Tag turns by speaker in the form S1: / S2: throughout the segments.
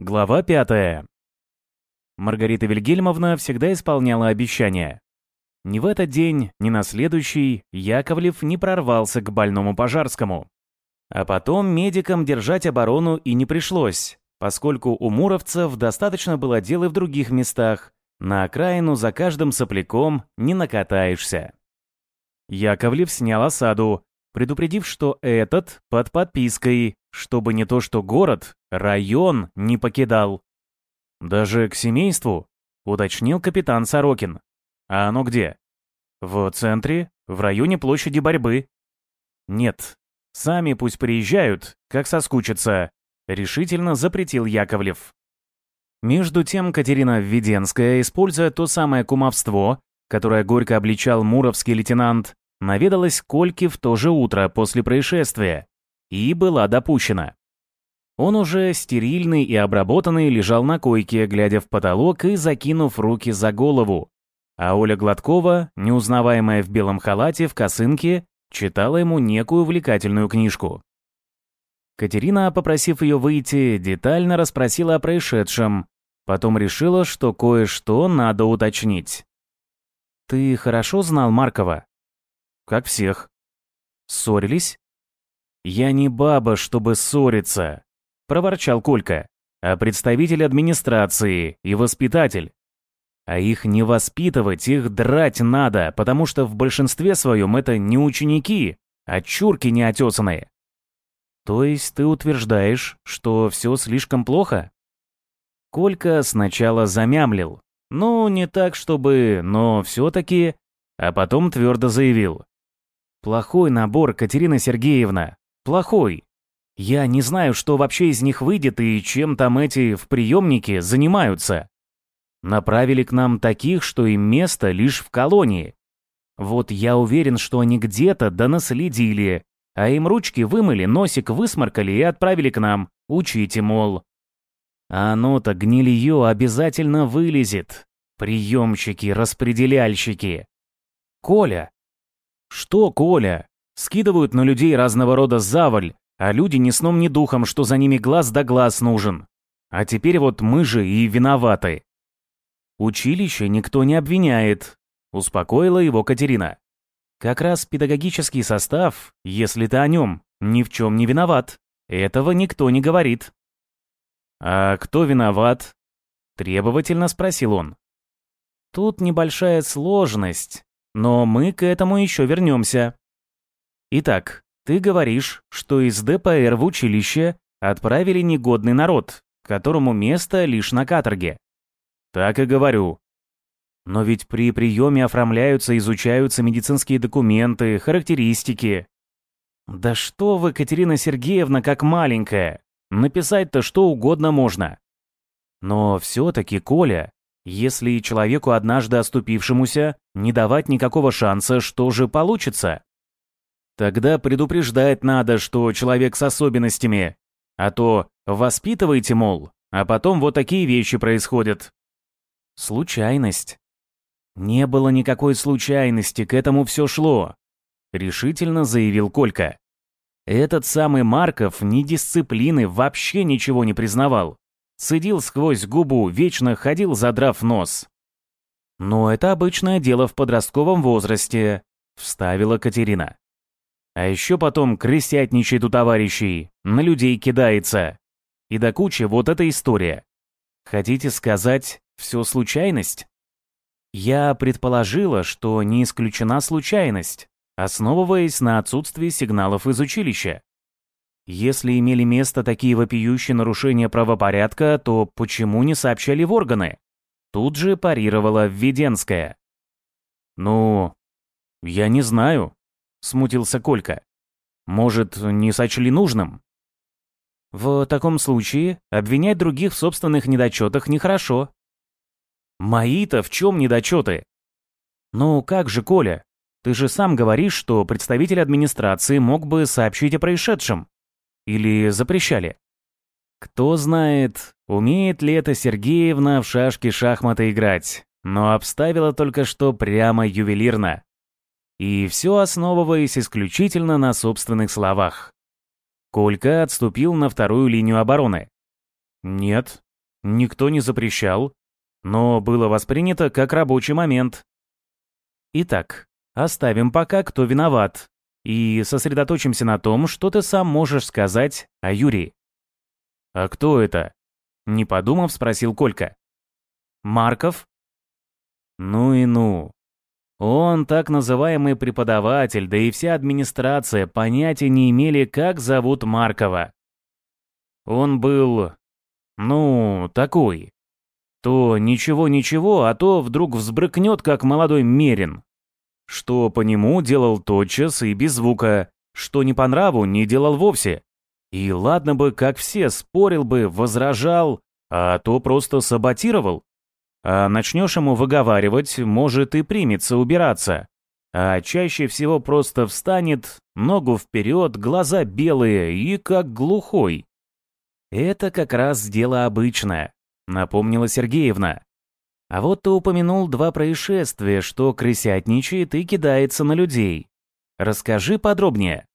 S1: Глава пятая. Маргарита Вильгельмовна всегда исполняла обещания. Ни в этот день, ни на следующий Яковлев не прорвался к больному Пожарскому. А потом медикам держать оборону и не пришлось, поскольку у муровцев достаточно было дел и в других местах, на окраину за каждым сопляком не накатаешься. Яковлев снял осаду, предупредив, что этот под подпиской, чтобы не то что город, район не покидал. Даже к семейству, уточнил капитан Сорокин. А оно где? В центре, в районе площади борьбы. Нет, сами пусть приезжают, как соскучатся, решительно запретил Яковлев. Между тем Катерина Введенская, используя то самое кумовство, которое горько обличал муровский лейтенант, наведалась к Кольке в то же утро после происшествия и была допущена. Он уже стерильный и обработанный лежал на койке, глядя в потолок и закинув руки за голову. А Оля Гладкова, неузнаваемая в белом халате, в косынке, читала ему некую увлекательную книжку. Катерина, попросив ее выйти, детально расспросила о происшедшем, потом решила, что кое-что надо уточнить. «Ты хорошо знал Маркова?» как всех. Ссорились? «Я не баба, чтобы ссориться», — проворчал Колька, «а представитель администрации и воспитатель. А их не воспитывать, их драть надо, потому что в большинстве своем это не ученики, а чурки неотесанные». «То есть ты утверждаешь, что все слишком плохо?» Колька сначала замямлил. Ну, не так, чтобы, но все-таки... А потом твердо заявил. Плохой набор, Катерина Сергеевна. Плохой. Я не знаю, что вообще из них выйдет и чем там эти в приемнике занимаются. Направили к нам таких, что им место лишь в колонии. Вот я уверен, что они где-то да наследили, а им ручки вымыли, носик высморкали и отправили к нам. Учите, мол. А оно-то гнилье обязательно вылезет. Приемщики, распределяльщики. Коля, что, Коля? Скидывают на людей разного рода заваль, а люди ни сном ни духом, что за ними глаз да глаз нужен. А теперь вот мы же и виноваты. Училище никто не обвиняет, успокоила его Катерина. Как раз педагогический состав, если ты о нем, ни в чем не виноват. Этого никто не говорит. А кто виноват? Требовательно спросил он. Тут небольшая сложность. Но мы к этому еще вернемся. Итак, ты говоришь, что из ДПР в училище отправили негодный народ, которому место лишь на каторге. Так и говорю. Но ведь при приеме оформляются, изучаются медицинские документы, характеристики. Да что вы, Катерина Сергеевна, как маленькая. Написать-то что угодно можно. Но все-таки, Коля, если человеку однажды оступившемуся не давать никакого шанса, что же получится? Тогда предупреждать надо, что человек с особенностями. А то воспитывайте, мол, а потом вот такие вещи происходят. Случайность. Не было никакой случайности, к этому все шло. Решительно заявил Колька. Этот самый Марков ни дисциплины вообще ничего не признавал. Цедил сквозь губу, вечно ходил, задрав нос. «Но это обычное дело в подростковом возрасте», — вставила Катерина. «А еще потом крысятничает у товарищей, на людей кидается. И до кучи вот эта история. Хотите сказать, все случайность?» Я предположила, что не исключена случайность, основываясь на отсутствии сигналов из училища. Если имели место такие вопиющие нарушения правопорядка, то почему не сообщали в органы? Тут же парировала Введенская. «Ну, я не знаю», — смутился Колька. «Может, не сочли нужным?» «В таком случае обвинять других в собственных недочетах нехорошо». «Мои-то в чем недочеты?» «Ну как же, Коля, ты же сам говоришь, что представитель администрации мог бы сообщить о происшедшем. Или запрещали? Кто знает, умеет ли эта Сергеевна в шашки-шахматы играть, но обставила только что прямо ювелирно. И все основываясь исключительно на собственных словах. Колька отступил на вторую линию обороны. Нет, Никто не запрещал, но было воспринято как рабочий момент. Итак, оставим пока, кто виноват, и сосредоточимся на том, что ты сам можешь сказать о Юрии. «А кто это?» — не подумав, спросил Колька. «Марков?» «Ну и ну. Он так называемый преподаватель, да и вся администрация понятия не имели, как зовут Маркова. Он был, ну, такой. То ничего-ничего, а то вдруг взбрыкнет, как молодой мерин. Что по нему делал тотчас и без звука, что не по нраву не делал вовсе. И ладно бы, как все, спорил бы, возражал, а то просто саботировал. А начнешь ему выговаривать, может и примется убираться. А чаще всего просто встанет, ногу вперед, глаза белые и как глухой. Это как раз дело обычное, напомнила Сергеевна. А вот ты упомянул два происшествия, что крысятничает и кидается на людей. Расскажи подробнее.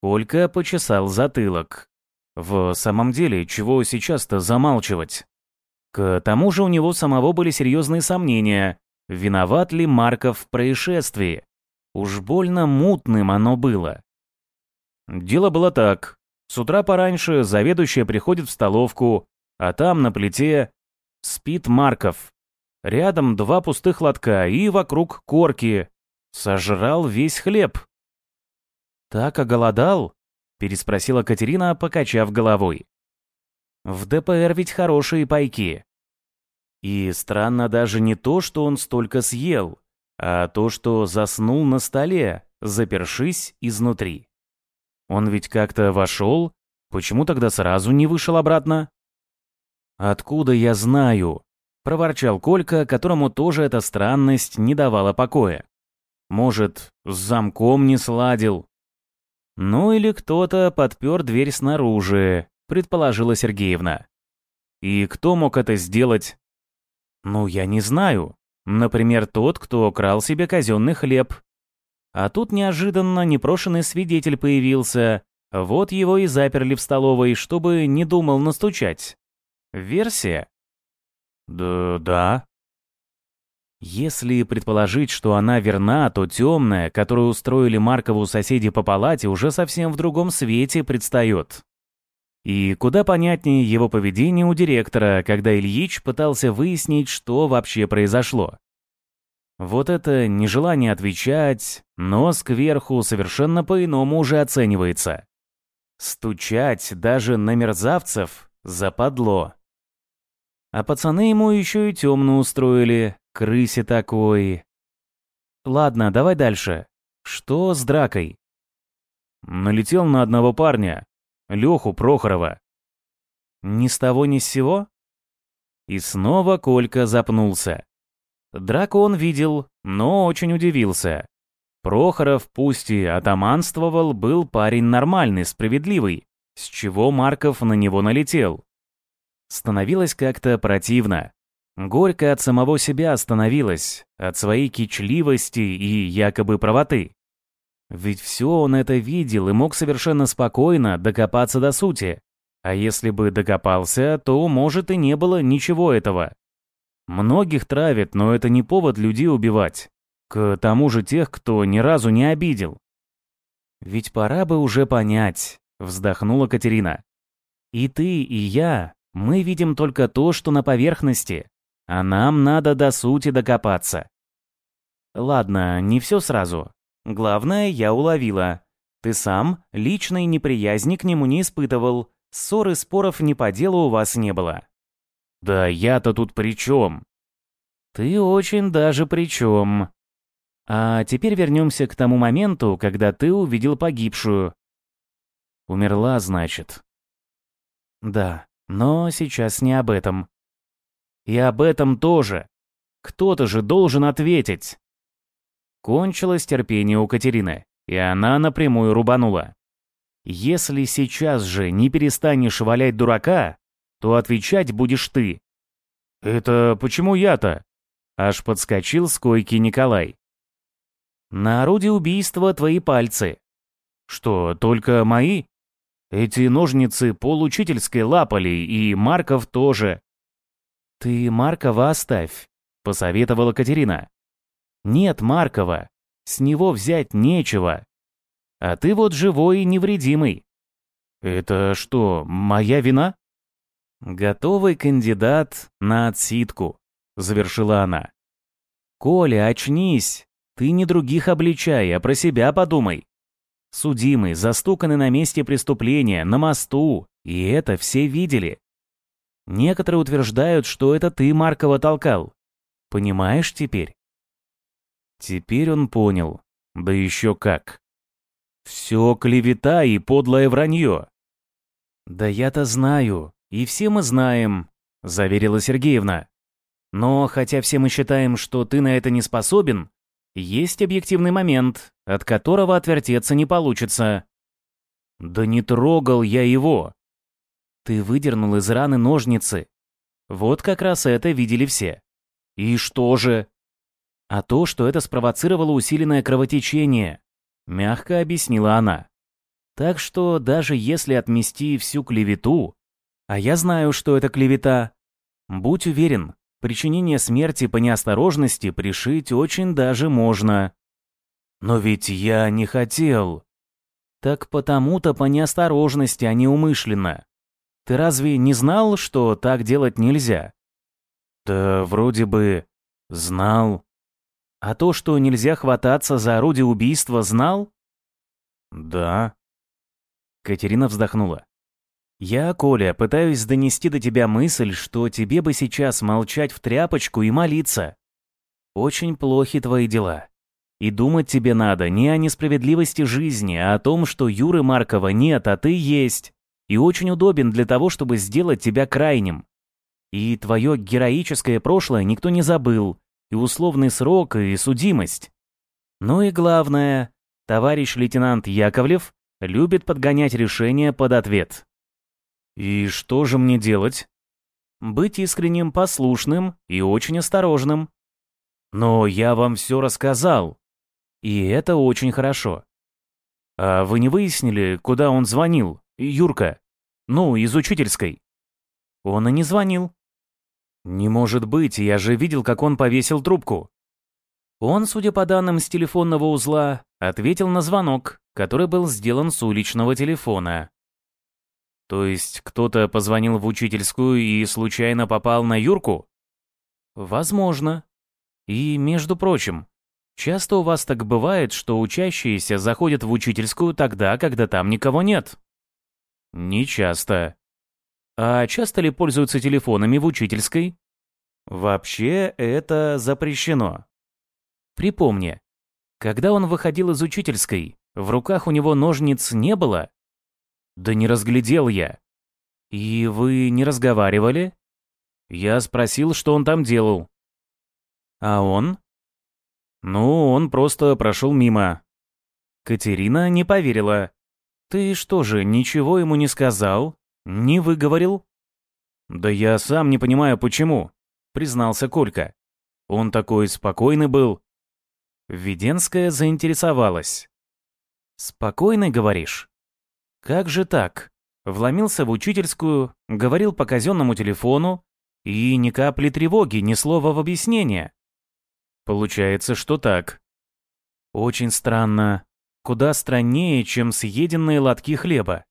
S1: Колька почесал затылок. В самом деле, чего сейчас-то замалчивать? К тому же у него самого были серьезные сомнения, виноват ли Марков в происшествии. Уж больно мутным оно было. Дело было так. С утра пораньше заведующая приходит в столовку, а там на плите спит Марков. Рядом два пустых лотка и вокруг корки. Сожрал весь хлеб. «Так оголодал?» — переспросила Катерина, покачав головой. В ДПР ведь хорошие пайки. И странно даже не то, что он столько съел, а то, что заснул на столе, запершись изнутри. Он ведь как-то вошел, почему тогда сразу не вышел обратно? «Откуда я знаю?» — проворчал Колька, которому тоже эта странность не давала покоя. «Может, с замком не сладил?» Ну или кто-то подпер дверь снаружи, предположила Сергеевна. И кто мог это сделать? Ну, я не знаю. Например, тот, кто крал себе казенный хлеб. А тут неожиданно непрошенный свидетель появился. Вот его и заперли в столовой, чтобы не думал настучать. Версия? Да, да. Если предположить, что она верна, то темная, которую устроили Маркову соседи по палате, уже совсем в другом свете предстает. И куда понятнее его поведение у директора, когда Ильич пытался выяснить, что вообще произошло. Вот это нежелание отвечать, нос кверху совершенно по-иному уже оценивается. Стучать даже на мерзавцев западло. А пацаны ему еще и темно устроили, крысе такой. Ладно, давай дальше. Что с дракой? Налетел на одного парня, Леху Прохорова. Ни с того ни с сего? И снова Колька запнулся. Драку он видел, но очень удивился. Прохоров, пусть и атаманствовал, был парень нормальный, справедливый, с чего Марков на него налетел. Становилось как-то противно. Горько от самого себя остановилось, от своей кичливости и якобы правоты. Ведь все он это видел и мог совершенно спокойно докопаться до сути. А если бы докопался, то, может, и не было ничего этого. Многих травят, но это не повод людей убивать. К тому же тех, кто ни разу не обидел. «Ведь пора бы уже понять», — вздохнула Катерина. «И ты, и я, мы видим только то, что на поверхности, а нам надо до сути докопаться». «Ладно, не все сразу. Главное, я уловила. Ты сам личной неприязни к нему не испытывал. Ссор и споров не по делу у вас не было. Да я-то тут при чем? Ты очень даже при чем. А теперь вернемся к тому моменту, когда ты увидел погибшую. Умерла, значит. Да, но сейчас не об этом. И об этом тоже. Кто-то же должен ответить. Кончилось терпение у Катерины, и она напрямую рубанула. «Если сейчас же не перестанешь валять дурака, то отвечать будешь ты». «Это почему я-то?» Аж подскочил с койки Николай. «На орудие убийства твои пальцы». «Что, только мои?» «Эти ножницы получительской лапали, и Марков тоже. «Ты Маркова оставь», — посоветовала Катерина. «Нет Маркова, с него взять нечего. А ты вот живой и невредимый». «Это что, моя вина?» «Готовый кандидат на отсидку», — завершила она. «Коля, очнись! Ты не других обличай, а про себя подумай. Судимый, застуканный на месте преступления, на мосту, и это все видели. Некоторые утверждают, что это ты Маркова толкал. Понимаешь теперь? Теперь он понял. Да еще как. Все клевета и подлое вранье. Да я-то знаю, и все мы знаем, заверила Сергеевна. Но хотя все мы считаем, что ты на это не способен, есть объективный момент, от которого отвертеться не получится. Да не трогал я его. Ты выдернул из раны ножницы. Вот как раз это видели все. И что же? А то, что это спровоцировало усиленное кровотечение, мягко объяснила она. Так что даже если отмести всю клевету, а я знаю, что это клевета, будь уверен, причинение смерти по неосторожности пришить очень даже можно. Но ведь я не хотел. Так потому-то по неосторожности, а не умышленно. Ты разве не знал, что так делать нельзя? Да вроде бы знал. А то, что нельзя хвататься за орудие убийства, знал? Да. Катерина вздохнула. Я, Коля, пытаюсь донести до тебя мысль, что тебе бы сейчас молчать в тряпочку и молиться. Очень плохи твои дела. И думать тебе надо не о несправедливости жизни, а о том, что Юры Маркова нет, а ты есть и очень удобен для того, чтобы сделать тебя крайним. И твое героическое прошлое никто не забыл, и условный срок, и судимость. Ну и главное, товарищ лейтенант Яковлев любит подгонять решения под ответ. И что же мне делать? Быть искренним, послушным и очень осторожным. Но я вам все рассказал. И это очень хорошо. А вы не выяснили, куда он звонил? Юрка. Ну, из учительской. Он и не звонил. Не может быть, я же видел, как он повесил трубку. Он, судя по данным с телефонного узла, ответил на звонок, который был сделан с уличного телефона. То есть кто-то позвонил в учительскую и случайно попал на Юрку? Возможно. И, между прочим, часто у вас так бывает, что учащиеся заходят в учительскую тогда, когда там никого нет? Не часто. А часто ли пользуются телефонами в учительской? Вообще это запрещено. Припомни, когда он выходил из учительской, в руках у него ножниц не было? Да не разглядел я. И вы не разговаривали? Я спросил, что он там делал. А он? Ну, он просто прошел мимо. Катерина не поверила. «Ты что же, ничего ему не сказал? Не выговорил?» «Да я сам не понимаю, почему», — признался Колька. «Он такой спокойный был». Введенская заинтересовалась. «Спокойный, говоришь? Как же так? Вломился в учительскую, говорил по казенному телефону, и ни капли тревоги, ни слова в объяснение. Получается, что так. Очень странно куда страннее, чем съеденные лотки хлеба.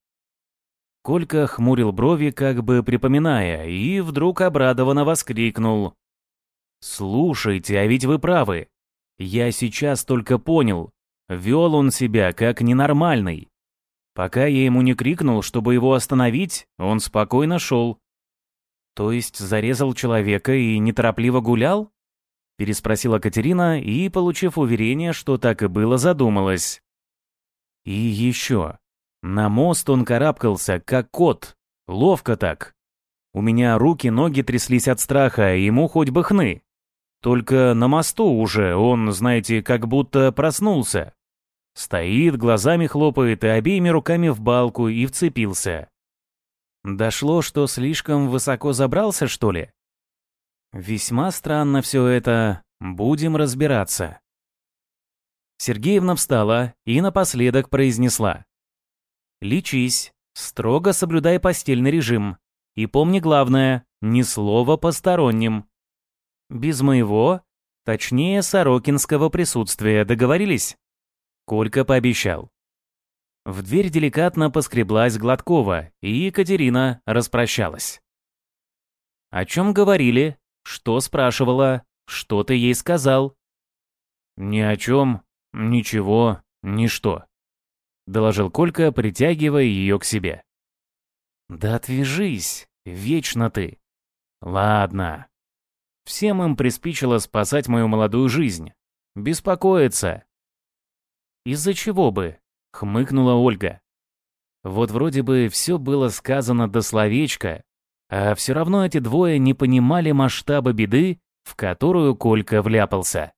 S1: Колька хмурил брови, как бы припоминая, и вдруг обрадованно воскликнул. «Слушайте, а ведь вы правы. Я сейчас только понял. Вел он себя как ненормальный. Пока я ему не крикнул, чтобы его остановить, он спокойно шел. То есть зарезал человека и неторопливо гулял? Переспросила Катерина и, получив уверение, что так и было, задумалась. И еще. На мост он карабкался, как кот. Ловко так. У меня руки-ноги тряслись от страха, ему хоть бы хны. Только на мосту уже он, знаете, как будто проснулся. Стоит, глазами хлопает и обеими руками в балку и вцепился. Дошло, что слишком высоко забрался, что ли? Весьма странно все это. Будем разбираться. Сергеевна встала и напоследок произнесла. «Лечись, строго соблюдай постельный режим. И помни главное, ни слова посторонним. Без моего, точнее, Сорокинского присутствия договорились? Колька пообещал. В дверь деликатно поскреблась Гладкова, и Екатерина распрощалась. О чем говорили? Что спрашивала? Что ты ей сказал? Ни о чем, ничего, ничто. Доложил Колька, притягивая ее к себе. Да отвяжись, вечно ты. Ладно. Всем им приспичило спасать мою молодую жизнь. Беспокоиться. Из-за чего бы? Хмыкнула Ольга. Вот вроде бы все было сказано до словечка, а все равно эти двое не понимали масштаба беды, в которую Колька вляпался.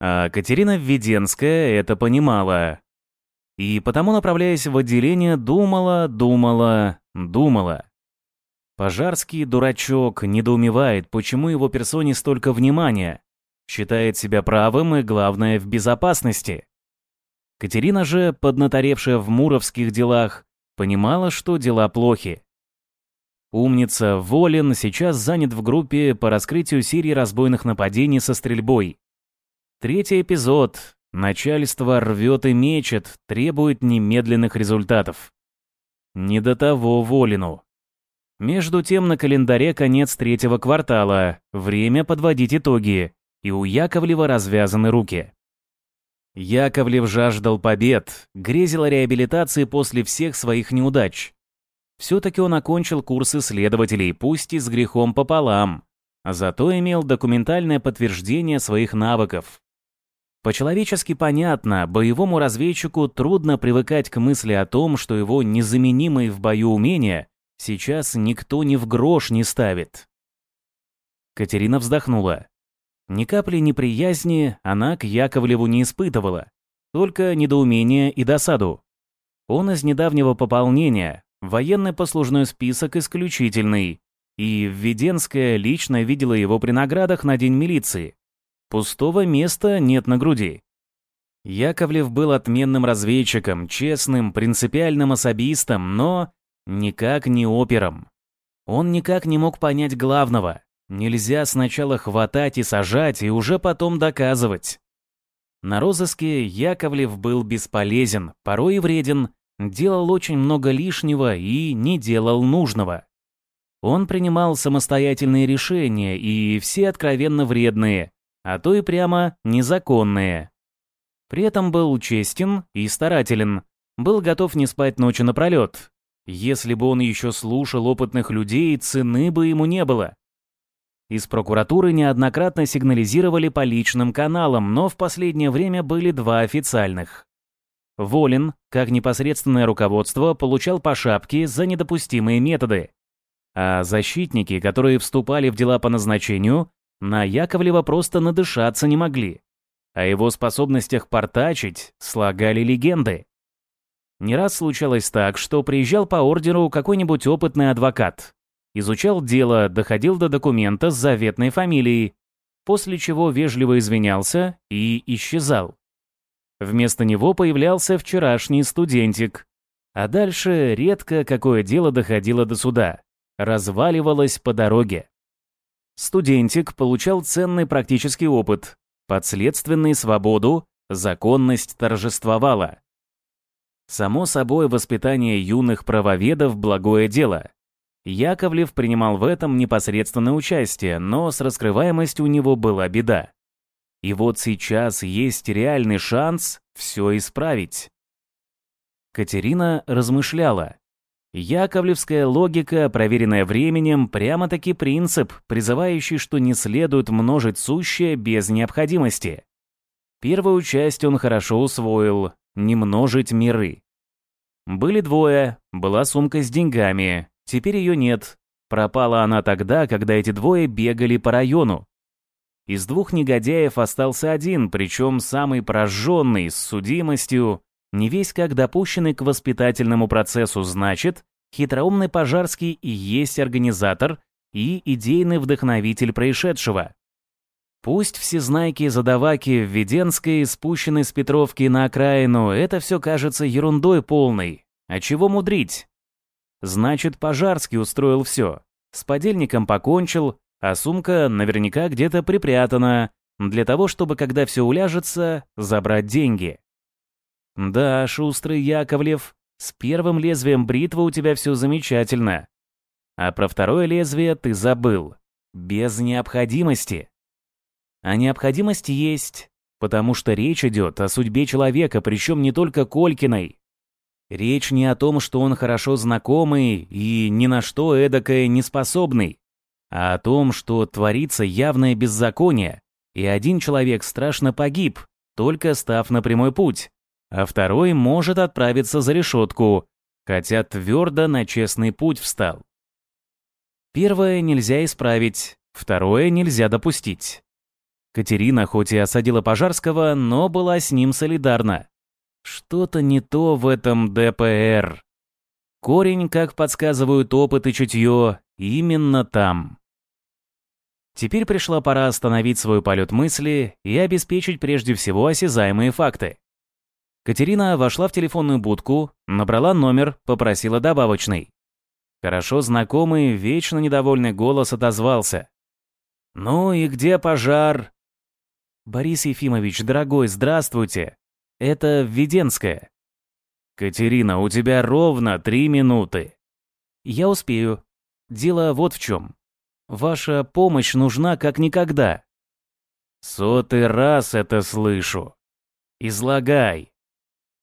S1: А Катерина Введенская это понимала. И потому, направляясь в отделение, думала, думала, думала. Пожарский дурачок недоумевает, почему его персоне столько внимания. Считает себя правым и, главное, в безопасности. Катерина же, поднаторевшая в муровских делах, понимала, что дела плохи. Умница Волин сейчас занят в группе по раскрытию серии разбойных нападений со стрельбой. Третий эпизод. Начальство рвет и мечет, требует немедленных результатов. Не до того Волину. Между тем на календаре конец третьего квартала, время подводить итоги, и у Яковлева развязаны руки. Яковлев жаждал побед, грезил реабилитации после всех своих неудач. Все-таки он окончил курс исследователей, пусть и с грехом пополам, зато имел документальное подтверждение своих навыков. По-человечески понятно, боевому разведчику трудно привыкать к мысли о том, что его незаменимые в бою умения сейчас никто ни в грош не ставит. Катерина вздохнула. Ни капли неприязни она к Яковлеву не испытывала, только недоумение и досаду. Он из недавнего пополнения, Военный послужной список исключительный, и Введенская лично видела его при наградах на День милиции. Пустого места нет на груди. Яковлев был отменным разведчиком, честным, принципиальным особистом, но никак не опером. Он никак не мог понять главного. Нельзя сначала хватать и сажать, и уже потом доказывать. На розыске Яковлев был бесполезен, порой и вреден, делал очень много лишнего и не делал нужного. Он принимал самостоятельные решения и все откровенно вредные, а то и прямо незаконные. При этом был честен и старателен, был готов не спать ночи напролет. Если бы он еще слушал опытных людей, цены бы ему не было. Из прокуратуры неоднократно сигнализировали по личным каналам, но в последнее время были два официальных. Волин, как непосредственное руководство, получал по шапке за недопустимые методы. А защитники, которые вступали в дела по назначению, на Яковлева просто надышаться не могли. О его способностях портачить слагали легенды. Не раз случалось так, что приезжал по ордеру какой-нибудь опытный адвокат, изучал дело, доходил до документа с заветной фамилией, после чего вежливо извинялся и исчезал. Вместо него появлялся вчерашний студентик. А дальше редко какое дело доходило до суда. Разваливалось по дороге. Студентик получал ценный практический опыт, подследственный свободу, законность торжествовала. Само собой, воспитание юных правоведов – благое дело. Яковлев принимал в этом непосредственное участие, но с раскрываемостью у него была беда. И вот сейчас есть реальный шанс все исправить. Катерина размышляла. Яковлевская логика, проверенная временем, прямо-таки принцип, призывающий, что не следует множить сущее без необходимости. Первую часть он хорошо усвоил – не множить миры. Были двое, была сумка с деньгами, теперь ее нет. Пропала она тогда, когда эти двое бегали по району, из двух негодяев остался один, причем самый прожженный, с судимостью, не весь как допущенный к воспитательному процессу, значит, хитроумный Пожарский и есть организатор и идейный вдохновитель происшедшего. Пусть всезнайки и задаваки в Веденской, спущенной с Петровки на окраину, это все кажется ерундой полной. А чего мудрить? значит, Пожарский устроил все. С подельником покончил, а сумка наверняка где-то припрятана, для того, чтобы, когда все уляжется, забрать деньги. Да, шустрый Яковлев, с первым лезвием бритвы у тебя все замечательно. А про второе лезвие ты забыл. Без необходимости. А необходимость есть, потому что речь идет о судьбе человека, причем не только Колькиной. Речь не о том, что он хорошо знакомый и ни на что эдакое не способный, а о том, что творится явное беззаконие, и один человек страшно погиб, только став на прямой путь, а второй может отправиться за решетку, хотя твердо на честный путь встал. Первое нельзя исправить, второе нельзя допустить. Катерина хоть и осадила Пожарского, но была с ним солидарна. Что-то не то в этом ДПР. Корень, как подсказывают опыт и чутье, именно там. Теперь пришла пора остановить свой полет мысли и обеспечить прежде всего осязаемые факты. Катерина вошла в телефонную будку, набрала номер, попросила добавочный. Хорошо знакомый, вечно недовольный голос отозвался. «Ну и где пожар?» «Борис Ефимович, дорогой, здравствуйте. Это Введенская». «Катерина, у тебя ровно три минуты». «Я успею. Дело вот в чем. Ваша помощь нужна как никогда». «Сотый раз это слышу. Излагай».